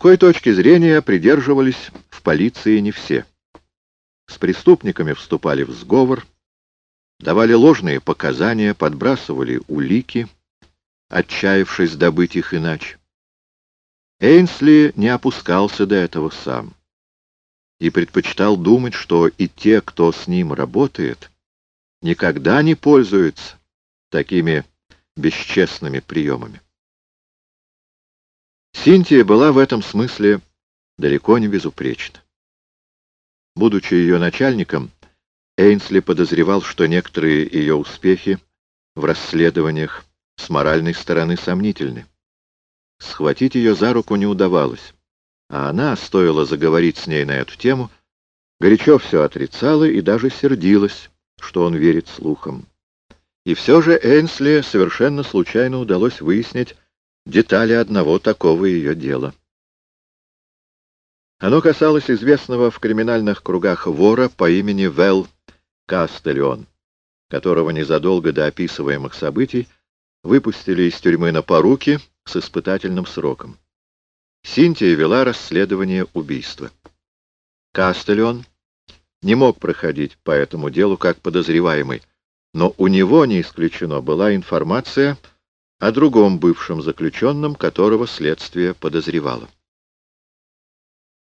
Такой точки зрения придерживались в полиции не все. С преступниками вступали в сговор, давали ложные показания, подбрасывали улики, отчаявшись добыть их иначе. Эйнсли не опускался до этого сам и предпочитал думать, что и те, кто с ним работает, никогда не пользуются такими бесчестными приемами. Синтия была в этом смысле далеко не безупречна. Будучи ее начальником, Эйнсли подозревал, что некоторые ее успехи в расследованиях с моральной стороны сомнительны. Схватить ее за руку не удавалось, а она, стоило заговорить с ней на эту тему, горячо все отрицала и даже сердилась, что он верит слухам. И все же Эйнсли совершенно случайно удалось выяснить детали одного такого ее дела. Оно касалось известного в криминальных кругах вора по имени Вэл Кастельон, которого незадолго до описываемых событий выпустили из тюрьмы на поруки с испытательным сроком. Синтия вела расследование убийства. Кастельон не мог проходить по этому делу как подозреваемый, но у него, не исключено, была информация о другом бывшем заключенном, которого следствие подозревало.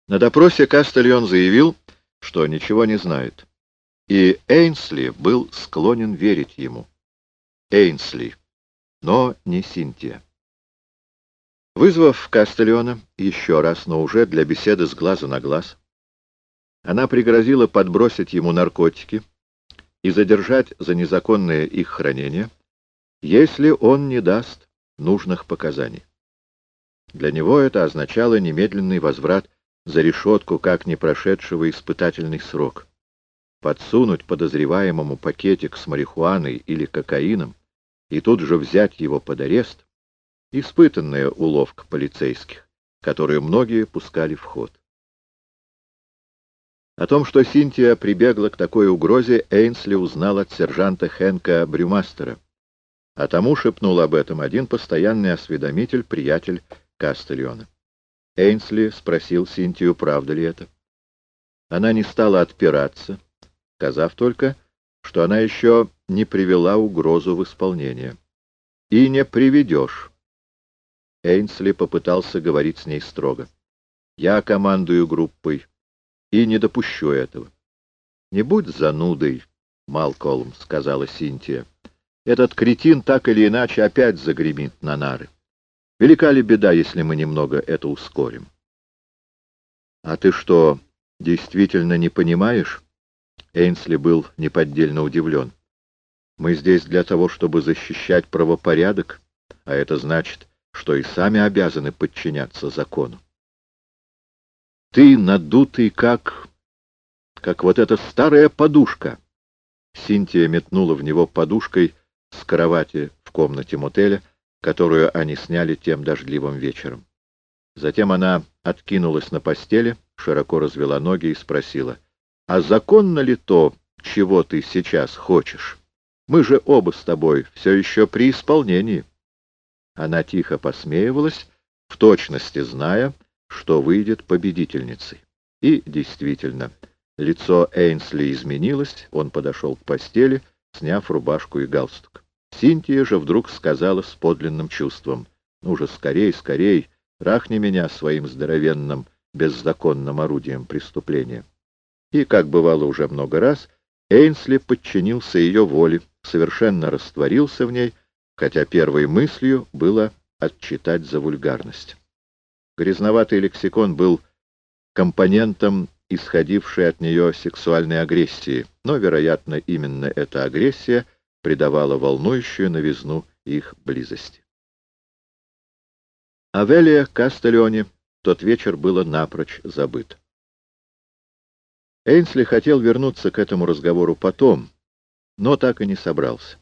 На допросе Кастельон заявил, что ничего не знает, и Эйнсли был склонен верить ему. Эйнсли, но не Синтия. Вызвав Кастельона еще раз, но уже для беседы с глаза на глаз, она пригрозила подбросить ему наркотики, и задержать за незаконное их хранение, если он не даст нужных показаний. Для него это означало немедленный возврат за решетку как не прошедшего испытательный срок. Подсунуть подозреваемому пакетик с марихуаной или кокаином и тут же взять его под арест — испытанная уловка полицейских, которую многие пускали в ход. О том, что Синтия прибегла к такой угрозе, Эйнсли узнал от сержанта Хенка Брюмастера. А тому шепнул об этом один постоянный осведомитель, приятель Кастельона. Эйнсли спросил Синтию, правда ли это. Она не стала отпираться, сказав только, что она еще не привела угрозу в исполнение. «И не приведешь». Эйнсли попытался говорить с ней строго. «Я командую группой и не допущу этого. — Не будь занудой, Малколм, — сказала Синтия. — Этот кретин так или иначе опять загремит на нары. Велика ли беда, если мы немного это ускорим? — А ты что, действительно не понимаешь? Эйнсли был неподдельно удивлен. — Мы здесь для того, чтобы защищать правопорядок, а это значит, что и сами обязаны подчиняться закону. Ты надутый, как... как вот эта старая подушка. Синтия метнула в него подушкой с кровати в комнате мотеля, которую они сняли тем дождливым вечером. Затем она откинулась на постели, широко развела ноги и спросила, «А законно ли то, чего ты сейчас хочешь? Мы же оба с тобой все еще при исполнении». Она тихо посмеивалась, в точности зная, что выйдет победительницей. И действительно, лицо Эйнсли изменилось, он подошел к постели, сняв рубашку и галстук. Синтия же вдруг сказала с подлинным чувством, «Ну же, скорей, скорей, трахни меня своим здоровенным, беззаконным орудием преступления». И, как бывало уже много раз, Эйнсли подчинился ее воле, совершенно растворился в ней, хотя первой мыслью было отчитать за вульгарность. Грязноватый лексикон был компонентом исходившей от нее сексуальной агрессии, но, вероятно, именно эта агрессия придавала волнующую новизну их близости. Авелия Кастельоне тот вечер было напрочь забыт. Эйнсли хотел вернуться к этому разговору потом, но так и не собрался.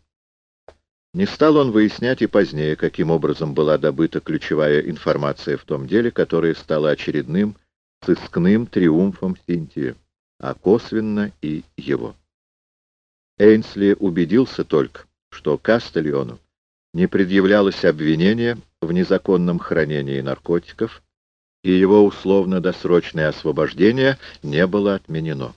Не стал он выяснять и позднее, каким образом была добыта ключевая информация в том деле, которое стало очередным сыскным триумфом Синтии, а косвенно и его. Эйнсли убедился только, что Кастельону не предъявлялось обвинение в незаконном хранении наркотиков, и его условно-досрочное освобождение не было отменено.